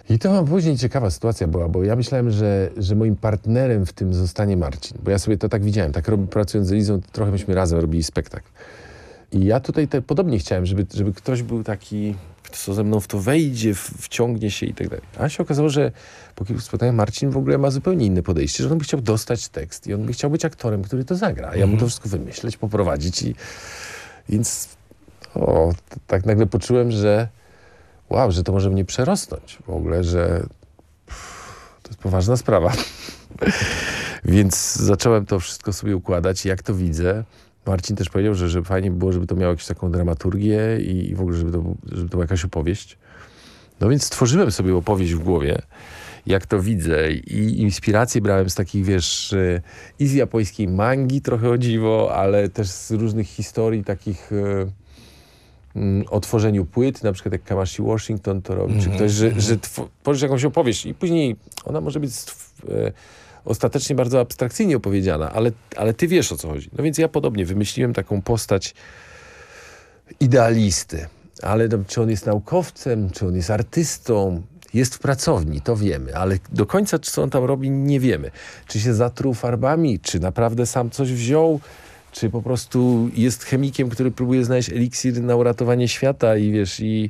I to później ciekawa sytuacja była, bo ja myślałem, że, że moim partnerem w tym zostanie Marcin. Bo ja sobie to tak widziałem, tak rob, pracując z Elizą, trochę myśmy razem robili spektakl. I ja tutaj te, podobnie chciałem, żeby, żeby ktoś był taki, kto ze mną w to wejdzie, wciągnie się i tak dalej. A się okazało, że po kilku spotkaniach Marcin w ogóle ma zupełnie inne podejście, że on by chciał dostać tekst i on by chciał być aktorem, który to zagra. Ja mu to Mhm. wszystko wymyśleć, poprowadzić i więc o, tak nagle poczułem, że wow, że to może mnie przerosnąć w ogóle, że pff, to jest poważna sprawa. [LAUGHS] Więc zacząłem to wszystko sobie układać, jak to widzę. Marcin też powiedział, że, że fajnie by było, żeby to miało jakąś taką dramaturgię i, i w ogóle, żeby to, żeby to była jakaś opowieść. No więc stworzyłem sobie opowieść w głowie, jak to widzę i inspiracje brałem z takich, wiesz, i z japońskiej mangi trochę o dziwo, ale też z różnych historii takich y, mm, o tworzeniu płyt, na przykład jak Kamashi Washington to robi, czy Mhm, ktoś, że, mhm. że tw- tworzysz jakąś opowieść i później ona może być e, ostatecznie bardzo abstrakcyjnie opowiedziana, ale, ale ty wiesz o co chodzi. No więc ja podobnie wymyśliłem taką postać idealisty, ale no, czy on jest naukowcem, czy on jest artystą, jest w pracowni, to wiemy, ale do końca co on tam robi, nie wiemy. Czy się zatruł farbami, czy naprawdę sam coś wziął, czy po prostu jest chemikiem, który próbuje znaleźć eliksir na uratowanie świata i wiesz, i,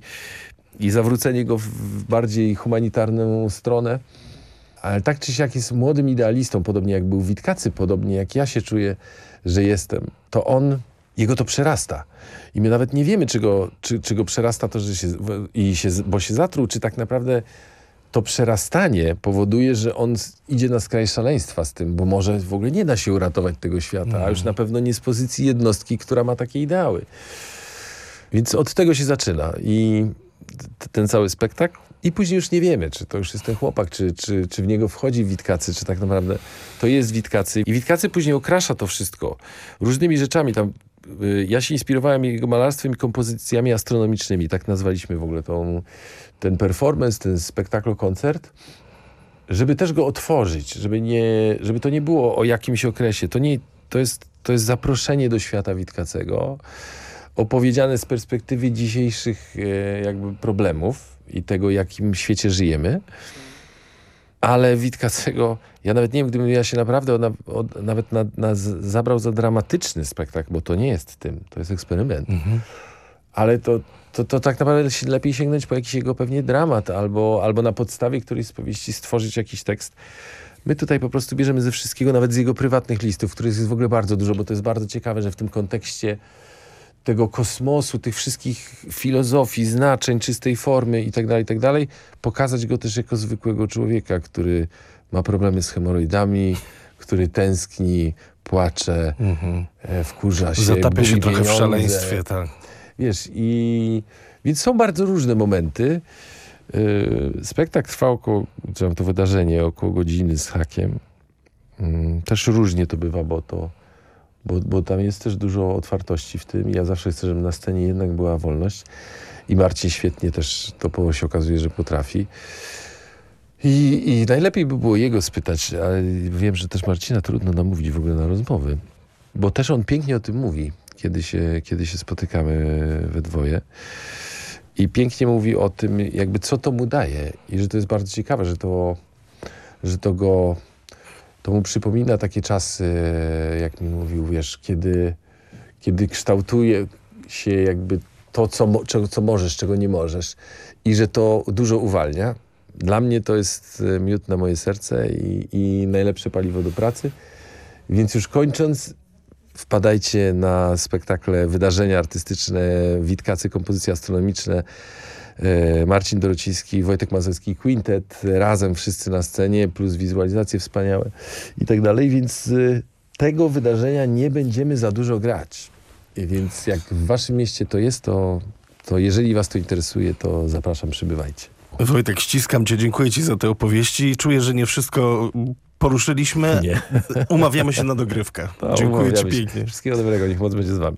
i zawrócenie go w, bardziej humanitarną stronę. Ale tak czy siak jest młodym idealistą, podobnie jak był Witkacy, podobnie jak ja się czuję, że jestem. To on, jego to przerasta. I my nawet nie wiemy, czy go, czy, czy go przerasta to, że się, i się, bo się zatruł, czy tak naprawdę to przerastanie powoduje, że on idzie na skraj szaleństwa z tym, bo może w ogóle nie da się uratować tego świata, a już na pewno nie z pozycji jednostki, która ma takie ideały. Więc od tego się zaczyna i ten cały spektakl. I później już nie wiemy, czy to już jest ten chłopak, czy, czy, czy w niego wchodzi Witkacy, czy tak naprawdę to jest Witkacy. I Witkacy później okrasza to wszystko różnymi rzeczami. Tam, y, ja się inspirowałem jego malarstwem i kompozycjami astronomicznymi. Tak nazwaliśmy w ogóle tą, ten performance, ten spektakl, koncert żeby też go otworzyć, żeby, nie, żeby to nie było o jakimś okresie. To, nie, to, jest, to jest zaproszenie do świata Witkacego, opowiedziane z perspektywy dzisiejszych e, jakby problemów i tego, jakim świecie żyjemy. Ale Witkacego, ja nawet nie wiem, gdybym ja się naprawdę od, od, nawet na, na, zabrał za dramatyczny spektakl, bo to nie jest tym, to jest eksperyment. Ale to, to, to tak naprawdę się lepiej sięgnąć po jakiś jego pewnie dramat albo, albo na podstawie którejś z powieści stworzyć jakiś tekst. My tutaj po prostu bierzemy ze wszystkiego, nawet z jego prywatnych listów, których jest w ogóle bardzo dużo, bo to jest bardzo ciekawe, że w tym kontekście tego kosmosu, tych wszystkich filozofii, znaczeń, czystej formy i tak dalej, i tak dalej, pokazać go też jako zwykłego człowieka, który ma problemy z hemoroidami, który tęskni, płacze, e, wkurza się, Zatapia się trochę w pieniądze. szaleństwie, tak. Wiesz, i więc są bardzo różne momenty. Yy, spektakl trwał około, to wydarzenie około godziny z hakiem. Yy, też różnie to bywa, bo to bo, bo tam jest też dużo otwartości w tym ja zawsze chcę, żeby na scenie jednak była wolność i Marcin świetnie też to po- się okazuje, że potrafi. I, I najlepiej by było jego spytać, ale wiem, że też Marcina trudno namówić w ogóle na rozmowy, bo też on pięknie o tym mówi, kiedy się, kiedy się spotykamy we dwoje. I pięknie mówi o tym, jakby co to mu daje. I że to jest bardzo ciekawe, że to, że to go, to mu przypomina takie czasy, jak mi mówił, wiesz, kiedy, kiedy kształtuje się jakby to, co, co możesz, czego nie możesz. I że to dużo uwalnia. Dla mnie to jest e, miód na moje serce i, i najlepsze paliwo do pracy. Więc już kończąc, wpadajcie na spektakle, wydarzenia artystyczne, Witkacy, kompozycje astronomiczne, Marcin Dorociński, Wojtek Mazowski, Quintet, razem wszyscy na scenie, plus wizualizacje wspaniałe i tak dalej, więc e, tego wydarzenia nie będziemy za dużo grać. Więc jak w waszym mieście to jest, to, to jeżeli was to interesuje, to zapraszam, przybywajcie. Wojtek, ściskam cię, dziękuję ci za te opowieści. Czuję, że nie wszystko poruszyliśmy. Nie. Umawiamy się na dogrywkę. To dziękuję ci się. pięknie. Wszystkiego dobrego, niech moc będzie z wami.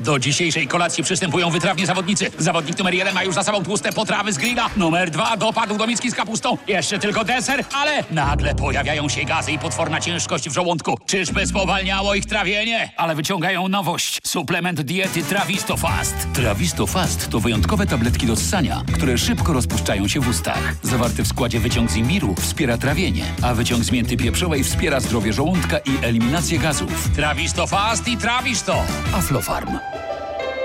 Do dzisiejszej kolacji przystępują wytrawni zawodnicy. Zawodnik numer jeden ma już za sobą tłuste potrawy z grilla. Numer dwa dopadł do miski z kapustą. Jeszcze tylko deser, ale nagle pojawiają się gazy i potworna ciężkość w żołądku. Czyżby spowalniało ich trawienie? Ale wyciągają nowość. Suplement diety Travisto Fast. Travisto Fast to wyjątkowe tabletki do ssania, które szybko rozpuszczają się w ustach. Zawarty w składzie wyciąg z imbiru wspiera trawienie, a wyciąg z mięty pieprzowej wspiera zdrowie żołądka i eliminację gazów. Travisto Fast i Travisto. Aflofarm.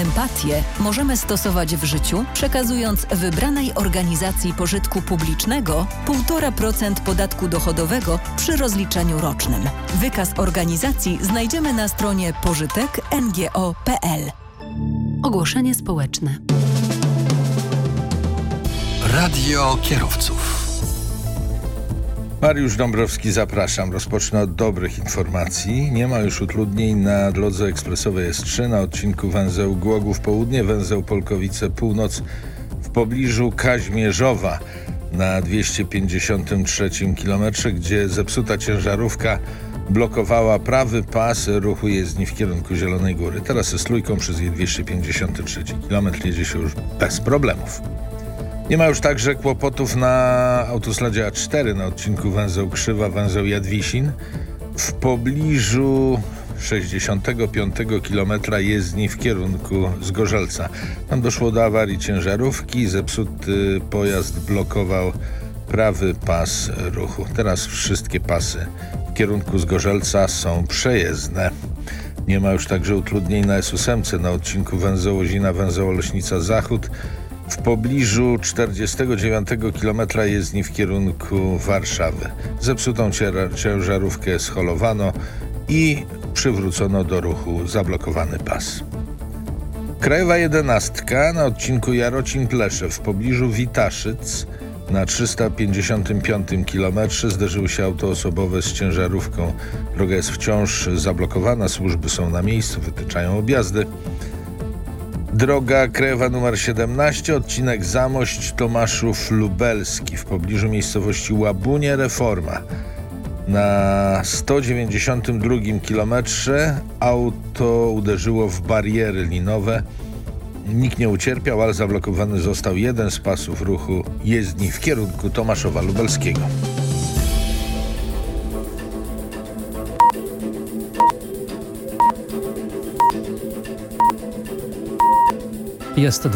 Empatię możemy stosować w życiu, przekazując wybranej organizacji pożytku publicznego 1,5% podatku dochodowego przy rozliczeniu rocznym. Wykaz organizacji znajdziemy na stronie pożytek.ngo.pl. Ogłoszenie społeczne. Radio kierowców. Mariusz Dąbrowski, zapraszam. Rozpocznę od dobrych informacji. Nie ma już utrudnień na drodze ekspresowej S3 na odcinku węzeł Głogów Południe, węzeł Polkowice Północ w pobliżu Kaźmierzowa na 253 km, gdzie zepsuta ciężarówka blokowała prawy pas ruchu jezdni w kierunku Zielonej Góry. Teraz z trójką przez jej 253 km jedzie się już bez problemów. Nie ma już także kłopotów na autostradzie A4 na odcinku węzeł Krzywa, węzeł Jadwisin. W pobliżu 65 km jezdni w kierunku Zgorzelca. Tam doszło do awarii ciężarówki, zepsuty pojazd blokował prawy pas ruchu. Teraz wszystkie pasy w kierunku Zgorzelca są przejezdne. Nie ma już także utrudnień na S8 na odcinku węzeł Łozina, węzeł Oleśnica Zachód. W pobliżu 49 km jezdni w kierunku Warszawy. Zepsutą ciężarówkę scholowano i przywrócono do ruchu zablokowany pas. Krajowa jedenastka na odcinku Jarocin-Plesze w pobliżu Witaszyc na 355 km zderzyły się auto osobowe z ciężarówką. Droga jest wciąż zablokowana, służby są na miejscu, wytyczają objazdy. Droga krajowa numer 17, odcinek Zamość Tomaszów Lubelski w pobliżu miejscowości Łabunie Reforma. Na 192 km auto uderzyło w bariery linowe. Nikt nie ucierpiał, ale zablokowany został jeden z pasów ruchu jezdni w kierunku Tomaszowa Lubelskiego. Jest